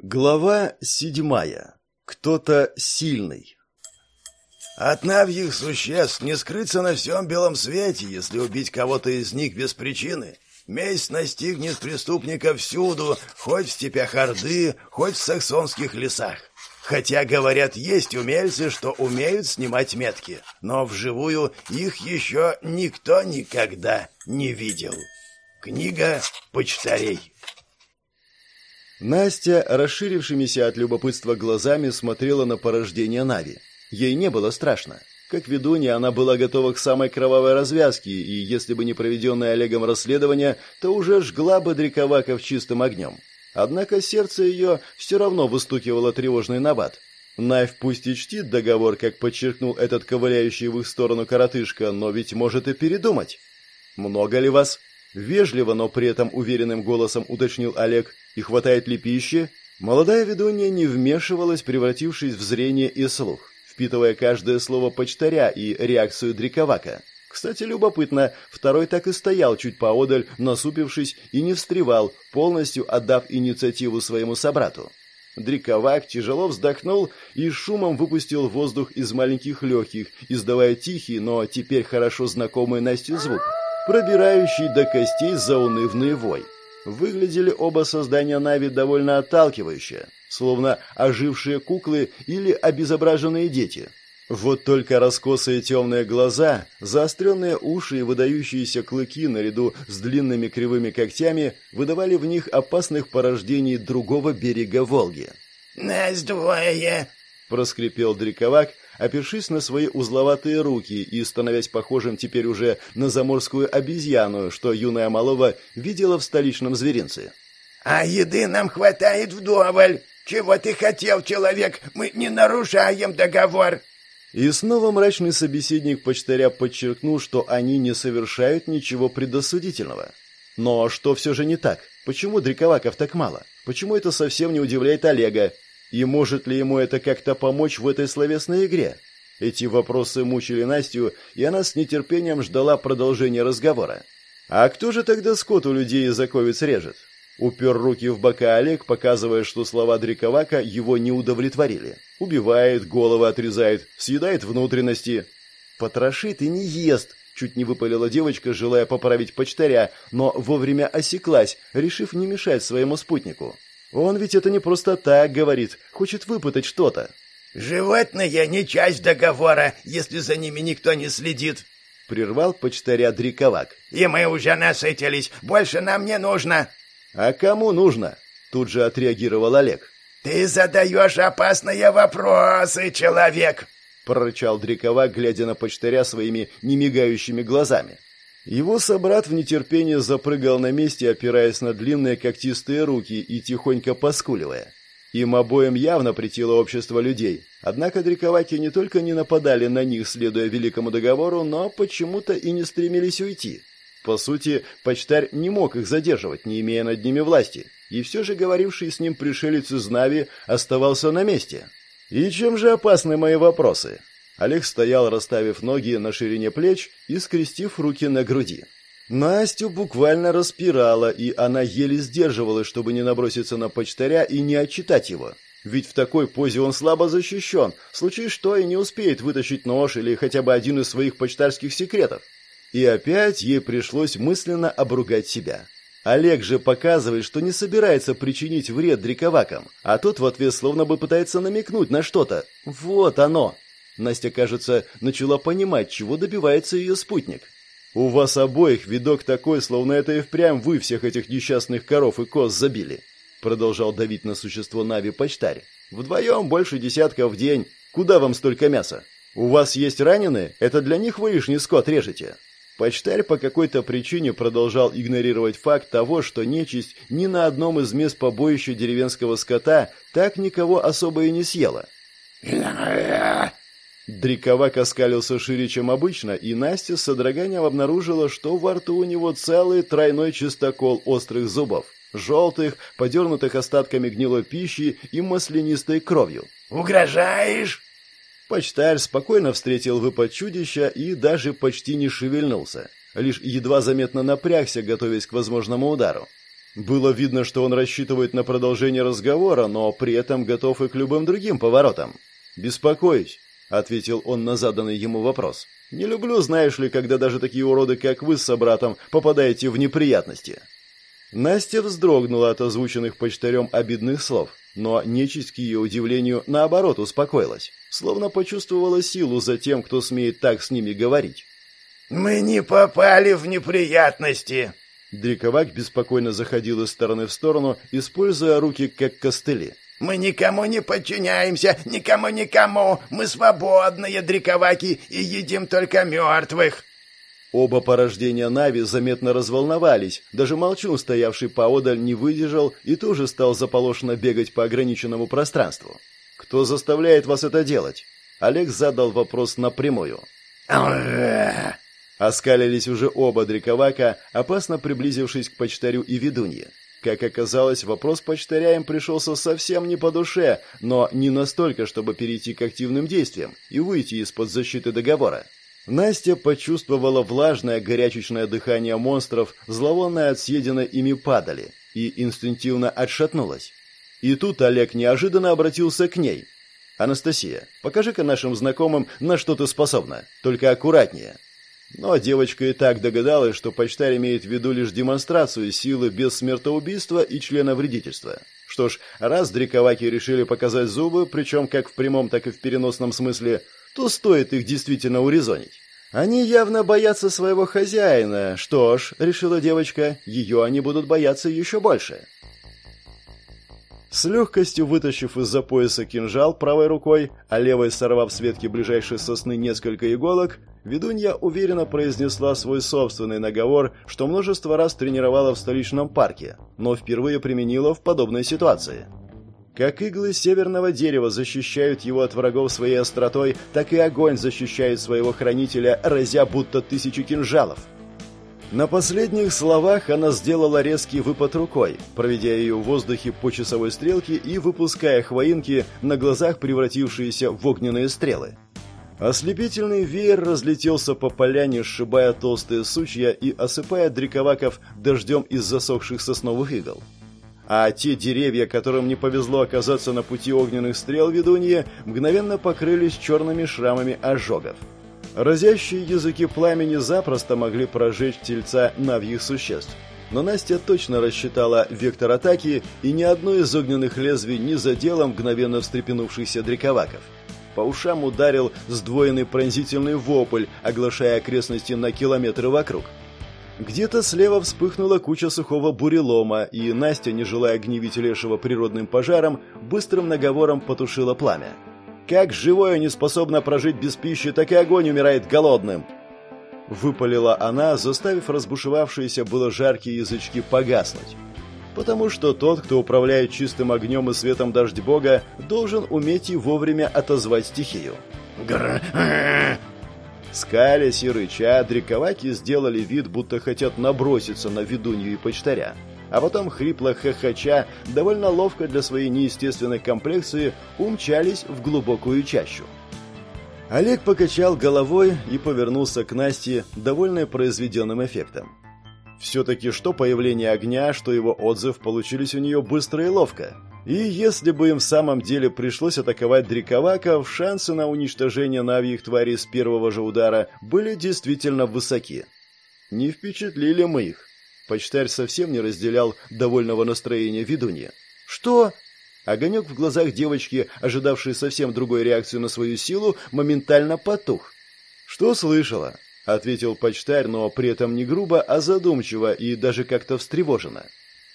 Глава седьмая. Кто-то сильный. От навьих существ не скрыться на всем белом свете, если убить кого-то из них без причины. Месть настигнет преступника всюду, хоть в степях Орды, хоть в саксонских лесах. Хотя, говорят, есть умельцы, что умеют снимать метки, но вживую их еще никто никогда не видел. Книга почтарей. Настя, расширившимися от любопытства глазами, смотрела на порождение Нави. Ей не было страшно. Как ведунья, она была готова к самой кровавой развязке, и если бы не проведенное Олегом расследование, то уже жгла бы Дриковаков чистым огнем. Однако сердце ее все равно выстукивало тревожный набат. Найв пусть и чтит договор, как подчеркнул этот ковыляющий в их сторону коротышка, но ведь может и передумать. «Много ли вас?» Вежливо, но при этом уверенным голосом уточнил Олег. «И хватает ли пищи?» Молодая ведунья не вмешивалась, превратившись в зрение и слух, впитывая каждое слово почтаря и реакцию Дриковака. Кстати, любопытно, второй так и стоял чуть поодаль, насупившись, и не встревал, полностью отдав инициативу своему собрату. Дриковак тяжело вздохнул и шумом выпустил воздух из маленьких легких, издавая тихий, но теперь хорошо знакомый Насте звук пробирающий до костей заунывный вой. Выглядели оба создания Нави довольно отталкивающе, словно ожившие куклы или обезображенные дети. Вот только раскосые темные глаза, заостренные уши и выдающиеся клыки наряду с длинными кривыми когтями выдавали в них опасных порождений другого берега Волги. «Нас двое!» — проскрипел Дриковак, опершись на свои узловатые руки и становясь похожим теперь уже на заморскую обезьяну, что юная Малова видела в столичном зверинце. «А еды нам хватает вдоволь! Чего ты хотел, человек? Мы не нарушаем договор!» И снова мрачный собеседник почтаря подчеркнул, что они не совершают ничего предосудительного. Но что все же не так? Почему Дриковаков так мало? Почему это совсем не удивляет Олега? И может ли ему это как-то помочь в этой словесной игре? Эти вопросы мучили Настю, и она с нетерпением ждала продолжения разговора. А кто же тогда скот у людей из оковиц режет? Упер руки в бока Олег, показывая, что слова Дриковака его не удовлетворили. Убивает, головы отрезает, съедает внутренности. Потрошит и не ест, чуть не выпалила девочка, желая поправить почтаря, но вовремя осеклась, решив не мешать своему спутнику. Он ведь это не просто так говорит, хочет выпытать что-то. «Животные не часть договора, если за ними никто не следит», — прервал почтаря Дриковак. «И мы уже насытились, больше нам не нужно». «А кому нужно?» — тут же отреагировал Олег. «Ты задаешь опасные вопросы, человек!» — прорычал Дриковак, глядя на почтаря своими немигающими глазами. Его собрат в нетерпении запрыгал на месте, опираясь на длинные когтистые руки и тихонько поскуливая. Им обоим явно притило общество людей. Однако дриковаки не только не нападали на них, следуя великому договору, но почему-то и не стремились уйти. По сути, почтарь не мог их задерживать, не имея над ними власти. И все же говоривший с ним пришелец из Нави оставался на месте. «И чем же опасны мои вопросы?» Олег стоял, расставив ноги на ширине плеч и скрестив руки на груди. Настю буквально распирала, и она еле сдерживалась, чтобы не наброситься на почтаря и не отчитать его. Ведь в такой позе он слабо защищен, в что и не успеет вытащить нож или хотя бы один из своих почтарских секретов. И опять ей пришлось мысленно обругать себя. Олег же показывает, что не собирается причинить вред дриковакам, а тот в ответ словно бы пытается намекнуть на что-то. Вот оно. Настя, кажется, начала понимать, чего добивается ее спутник. «У вас обоих видок такой, словно это и впрямь вы всех этих несчастных коров и коз забили», продолжал давить на существо Нави почтарь. «Вдвоем больше десятка в день. Куда вам столько мяса? У вас есть раненые? Это для них вы лишний скот режете». Почтарь по какой-то причине продолжал игнорировать факт того, что нечисть ни на одном из мест побоища деревенского скота так никого особо и не съела. Дриковак оскалился шире, чем обычно, и Настя с содроганием обнаружила, что во рту у него целый тройной чистокол острых зубов, желтых, подернутых остатками гнилой пищи и маслянистой кровью. «Угрожаешь?» Почтарь спокойно встретил выпад чудища и даже почти не шевельнулся, лишь едва заметно напрягся, готовясь к возможному удару. Было видно, что он рассчитывает на продолжение разговора, но при этом готов и к любым другим поворотам. «Беспокоюсь», — ответил он на заданный ему вопрос. «Не люблю, знаешь ли, когда даже такие уроды, как вы с собратом, попадаете в неприятности». Настя вздрогнула от озвученных почтарем обидных слов, но нечисть, к ее удивлению, наоборот успокоилась, словно почувствовала силу за тем, кто смеет так с ними говорить. «Мы не попали в неприятности!» Дриковак беспокойно заходил из стороны в сторону, используя руки как костыли. «Мы никому не подчиняемся, никому-никому! Мы свободные дриковаки и едим только мертвых!» Оба порождения Нави заметно разволновались, даже Молчун, стоявший поодаль, не выдержал и тоже стал заполошенно бегать по ограниченному пространству. «Кто заставляет вас это делать?» Олег задал вопрос напрямую. Оскалились уже оба дриковака, опасно приблизившись к почтарю и ведунье. Как оказалось, вопрос почтаря им пришелся совсем не по душе, но не настолько, чтобы перейти к активным действиям и выйти из-под защиты договора. Настя почувствовала влажное горячечное дыхание монстров, зловонное от съеденной ими падали, и инстинктивно отшатнулась. И тут Олег неожиданно обратился к ней. «Анастасия, покажи-ка нашим знакомым, на что ты способна, только аккуратнее». Но девочка и так догадалась, что почтарь имеет в виду лишь демонстрацию силы без смертоубийства и члена вредительства. Что ж, раз дриковаки решили показать зубы, причем как в прямом, так и в переносном смысле, то стоит их действительно урезонить. Они явно боятся своего хозяина. Что ж, решила девочка, ее они будут бояться еще больше. С легкостью вытащив из-за пояса кинжал правой рукой, а левой сорвав с ветки ближайшей сосны несколько иголок, ведунья уверенно произнесла свой собственный наговор, что множество раз тренировала в столичном парке, но впервые применила в подобной ситуации. Как иглы северного дерева защищают его от врагов своей остротой, так и огонь защищает своего хранителя, разя будто тысячи кинжалов. На последних словах она сделала резкий выпад рукой, проведя ее в воздухе по часовой стрелке и выпуская хвоинки, на глазах превратившиеся в огненные стрелы. Ослепительный веер разлетелся по поляне, сшибая толстые сучья и осыпая дриковаков дождем из засохших сосновых игл. А те деревья, которым не повезло оказаться на пути огненных стрел ведуньи, мгновенно покрылись черными шрамами ожогов. Разящие языки пламени запросто могли прожечь тельца навьих существ. Но Настя точно рассчитала вектор атаки, и ни одно из огненных лезвий не задело мгновенно встрепенувшихся дриковаков. По ушам ударил сдвоенный пронзительный вопль, оглашая окрестности на километры вокруг. Где-то слева вспыхнула куча сухого бурелома, и Настя, не желая гневить лешего природным пожаром, быстрым наговором потушила пламя. Как живое не способно прожить без пищи, так и огонь умирает голодным. Выпалила она, заставив разбушевавшиеся было жаркие язычки погаснуть. Потому что тот, кто управляет чистым огнем и светом дождь бога, должен уметь и вовремя отозвать стихию. Гр Скалясь и рыча, дриковаки сделали вид, будто хотят наброситься на ведунью и почтаря а потом хрипло хохоча, довольно ловко для своей неестественной комплекции, умчались в глубокую чащу. Олег покачал головой и повернулся к Насте, довольный произведенным эффектом. Все-таки что появление огня, что его отзыв получились у нее быстро и ловко. И если бы им в самом деле пришлось атаковать Дриковаков, шансы на уничтожение навьих тварей с первого же удара были действительно высоки. Не впечатлили мы их. Почтарь совсем не разделял довольного настроения ведунья. «Что?» Огонек в глазах девочки, ожидавшей совсем другой реакции на свою силу, моментально потух. «Что слышала?» — ответил почтарь, но при этом не грубо, а задумчиво и даже как-то встревоженно.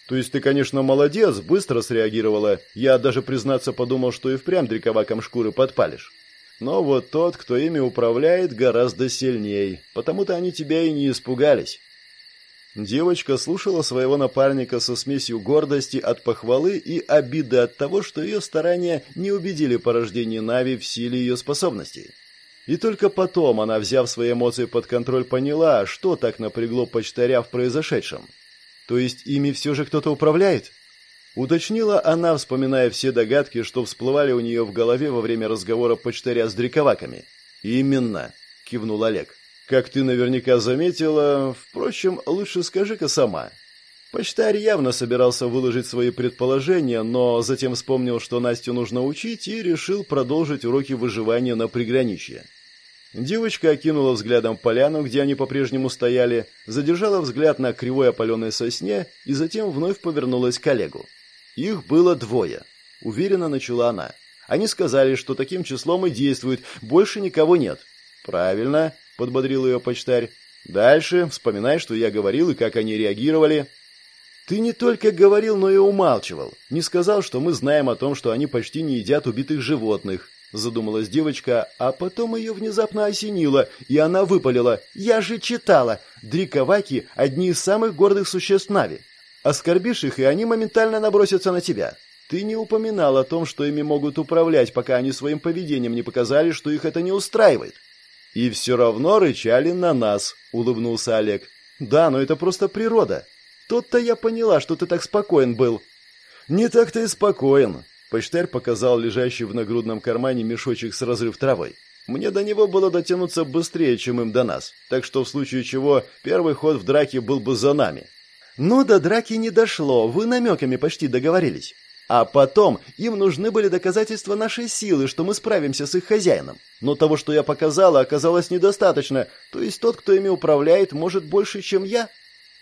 «То есть ты, конечно, молодец, быстро среагировала. Я даже, признаться, подумал, что и впрямь дриковаком шкуры подпалишь. Но вот тот, кто ими управляет, гораздо сильней, потому-то они тебя и не испугались». Девочка слушала своего напарника со смесью гордости от похвалы и обиды от того, что ее старания не убедили порождение Нави в силе ее способностей. И только потом она, взяв свои эмоции под контроль, поняла, что так напрягло почтаря в произошедшем. То есть ими все же кто-то управляет? Уточнила она, вспоминая все догадки, что всплывали у нее в голове во время разговора почтаря с дриковаками. «Именно», — кивнул Олег. Как ты наверняка заметила, впрочем, лучше скажи-ка сама. Почтарь явно собирался выложить свои предположения, но затем вспомнил, что Настю нужно учить, и решил продолжить уроки выживания на приграничье. Девочка окинула взглядом поляну, где они по-прежнему стояли, задержала взгляд на кривой опаленной сосне и затем вновь повернулась к Олегу. Их было двое. Уверенно начала она. Они сказали, что таким числом и действуют, больше никого нет. «Правильно», — подбодрил ее почтарь. «Дальше вспоминай, что я говорил и как они реагировали». Ты не только говорил, но и умалчивал. Не сказал, что мы знаем о том, что они почти не едят убитых животных. Задумалась девочка, а потом ее внезапно осенило, и она выпалила. «Я же читала! Дриковаки – одни из самых гордых существ Нави. Оскорбишь их, и они моментально набросятся на тебя. Ты не упоминал о том, что ими могут управлять, пока они своим поведением не показали, что их это не устраивает». «И все равно рычали на нас», – улыбнулся Олег. «Да, но это просто природа. Тут-то я поняла, что ты так спокоен был». «Не так ты и спокоен», — почтарь показал лежащий в нагрудном кармане мешочек с разрыв травой. «Мне до него было дотянуться быстрее, чем им до нас, так что в случае чего первый ход в драке был бы за нами». «Ну, до драки не дошло, вы намеками почти договорились. А потом им нужны были доказательства нашей силы, что мы справимся с их хозяином. Но того, что я показала, оказалось недостаточно. То есть тот, кто ими управляет, может больше, чем я?»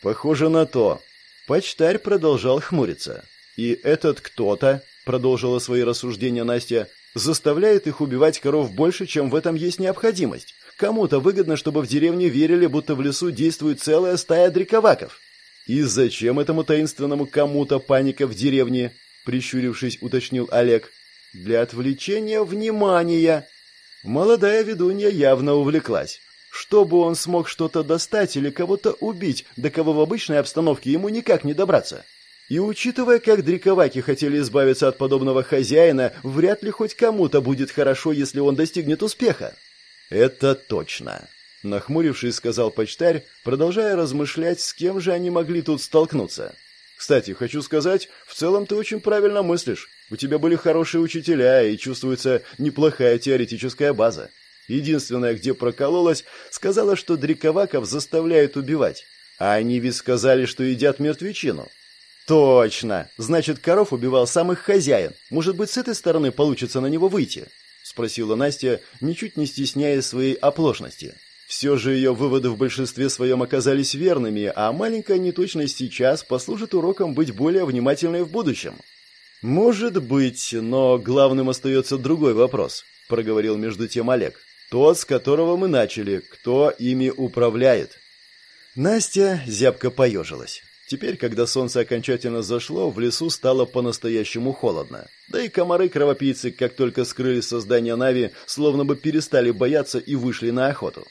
Похоже на то. Почтарь продолжал хмуриться. И этот кто-то, продолжила свои рассуждения Настя, заставляет их убивать коров больше, чем в этом есть необходимость. Кому-то выгодно, чтобы в деревне верили, будто в лесу действует целая стая дриковаков. И зачем этому таинственному кому-то паника в деревне? Прищурившись, уточнил Олег. Для отвлечения внимания. Молодая ведунья явно увлеклась чтобы он смог что-то достать или кого-то убить, до кого в обычной обстановке ему никак не добраться. И учитывая, как дриковаки хотели избавиться от подобного хозяина, вряд ли хоть кому-то будет хорошо, если он достигнет успеха. Это точно. Нахмурившись, сказал почтарь, продолжая размышлять, с кем же они могли тут столкнуться. Кстати, хочу сказать, в целом ты очень правильно мыслишь. У тебя были хорошие учителя, и чувствуется неплохая теоретическая база. Единственное, где прокололась, сказала, что дриковаков заставляют убивать. А они ведь сказали, что едят мертвечину. Точно. Значит, коров убивал сам их хозяин. Может быть, с этой стороны получится на него выйти? Спросила Настя, ничуть не стесняя своей оплошности. Все же ее выводы в большинстве своем оказались верными, а маленькая неточность сейчас послужит уроком быть более внимательной в будущем. «Может быть, но главным остается другой вопрос», — проговорил между тем Олег. Тот, с которого мы начали, кто ими управляет. Настя зябко поежилась. Теперь, когда солнце окончательно зашло, в лесу стало по-настоящему холодно. Да и комары-кровопийцы, как только скрылись со здания Нави, словно бы перестали бояться и вышли на охоту.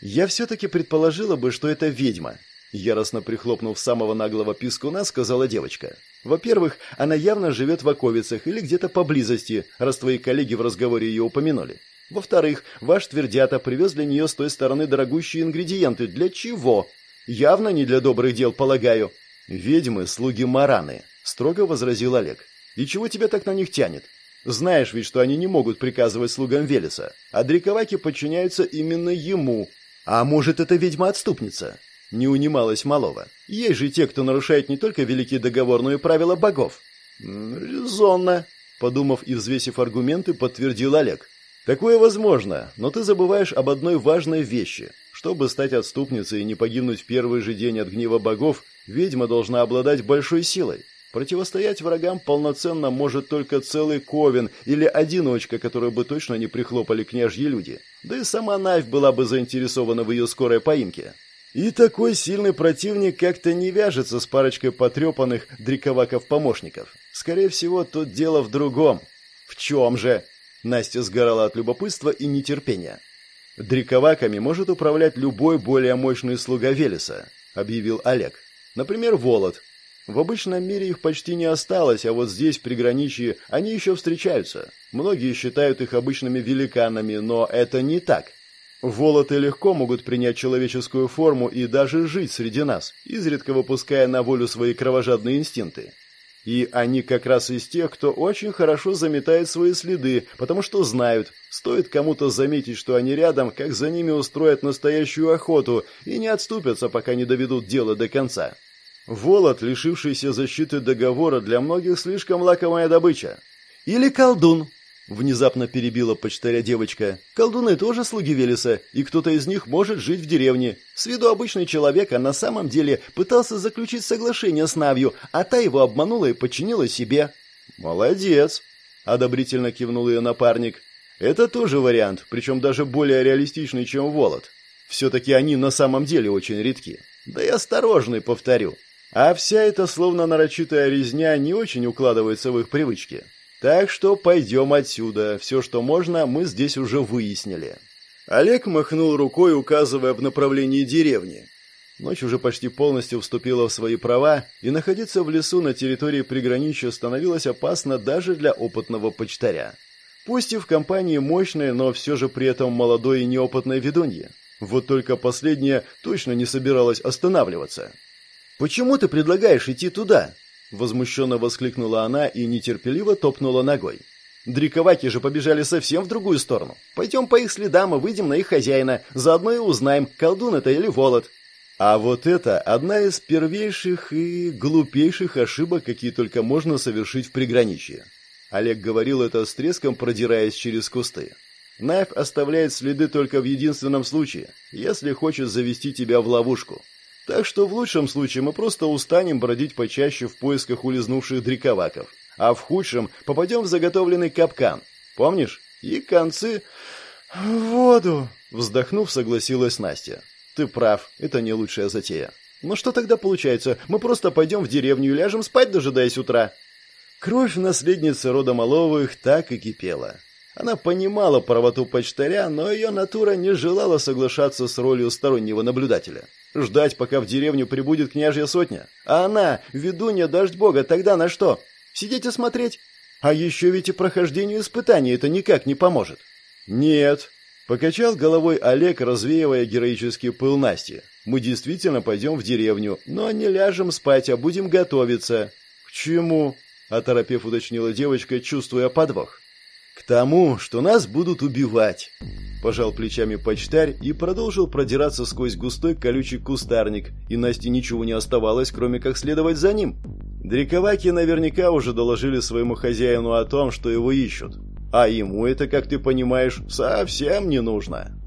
Я все-таки предположила бы, что это ведьма. Яростно прихлопнув самого наглого пискуна, сказала девочка. Во-первых, она явно живет в оковицах или где-то поблизости, раз твои коллеги в разговоре ее упомянули. Во-вторых, ваш твердята привез для нее с той стороны дорогущие ингредиенты. Для чего? Явно не для добрых дел, полагаю. Ведьмы – слуги Мараны, строго возразил Олег. И чего тебя так на них тянет? Знаешь ведь, что они не могут приказывать слугам Велеса, а дриковаки подчиняются именно ему. А может, это ведьма-отступница? Не унималась Малова. Есть же те, кто нарушает не только великие договорные правила богов. Резонно, подумав и взвесив аргументы, подтвердил Олег. Такое возможно, но ты забываешь об одной важной вещи. Чтобы стать отступницей и не погибнуть в первый же день от гнева богов, ведьма должна обладать большой силой. Противостоять врагам полноценно может только целый ковен или одиночка, которую бы точно не прихлопали княжьи люди. Да и сама Навь была бы заинтересована в ее скорой поимке. И такой сильный противник как-то не вяжется с парочкой потрепанных дриковаков-помощников. Скорее всего, тут дело в другом. В чем же? Настя сгорала от любопытства и нетерпения. «Дриковаками может управлять любой более мощный слуга Велеса», — объявил Олег. «Например, Волод. В обычном мире их почти не осталось, а вот здесь, при граничье, они еще встречаются. Многие считают их обычными великанами, но это не так. Волоты легко могут принять человеческую форму и даже жить среди нас, изредка выпуская на волю свои кровожадные инстинкты. И они как раз из тех, кто очень хорошо заметает свои следы, потому что знают, стоит кому-то заметить, что они рядом, как за ними устроят настоящую охоту и не отступятся, пока не доведут дело до конца. Волод, лишившийся защиты договора, для многих слишком лакомая добыча. Или колдун, Внезапно перебила почтаря девочка. Колдуны тоже слуги Велеса, и кто-то из них может жить в деревне. С виду обычный человек, а на самом деле пытался заключить соглашение с Навью, а та его обманула и подчинила себе. Молодец, одобрительно кивнул ее напарник. Это тоже вариант, причем даже более реалистичный, чем Волод. Все-таки они на самом деле очень редки. Да и осторожный, повторю. А вся эта словно нарочитая резня не очень укладывается в их привычки. Так что пойдем отсюда. Все, что можно, мы здесь уже выяснили. Олег махнул рукой, указывая в направлении деревни. Ночь уже почти полностью вступила в свои права, и находиться в лесу на территории приграничья становилось опасно даже для опытного почтаря. Пусть и в компании мощной, но все же при этом молодой и неопытной ведуньи. Вот только последняя точно не собиралась останавливаться. «Почему ты предлагаешь идти туда?» Возмущенно воскликнула она и нетерпеливо топнула ногой. Дриковаки же побежали совсем в другую сторону. Пойдем по их следам и выйдем на их хозяина. Заодно и узнаем, колдун это или волод. А вот это одна из первейших и глупейших ошибок, какие только можно совершить в приграничье. Олег говорил это с треском, продираясь через кусты. Найф оставляет следы только в единственном случае, если хочет завести тебя в ловушку. Так что в лучшем случае мы просто устанем бродить почаще в поисках улизнувших дриковаков, а в худшем попадем в заготовленный капкан. Помнишь? И концы... В воду! Вздохнув, согласилась Настя. Ты прав, это не лучшая затея. Но что тогда получается? Мы просто пойдем в деревню и ляжем спать, дожидаясь утра. Кровь наследницы рода Маловых так и кипела. Она понимала правоту почтаря, но ее натура не желала соглашаться с ролью стороннего наблюдателя. Ждать, пока в деревню прибудет княжья сотня. А она, ведунья дождь бога, тогда на что? Сидеть и смотреть? А еще ведь и прохождению испытаний это никак не поможет. Нет. Покачал головой Олег, развеивая героический пыл Насти. Мы действительно пойдем в деревню, но не ляжем спать, а будем готовиться. К чему? Оторопев уточнила девочка, чувствуя подвох. К тому, что нас будут убивать. Пожал плечами почтарь и продолжил продираться сквозь густой колючий кустарник, и Насте ничего не оставалось, кроме как следовать за ним. Дриковаки наверняка уже доложили своему хозяину о том, что его ищут. А ему это, как ты понимаешь, совсем не нужно.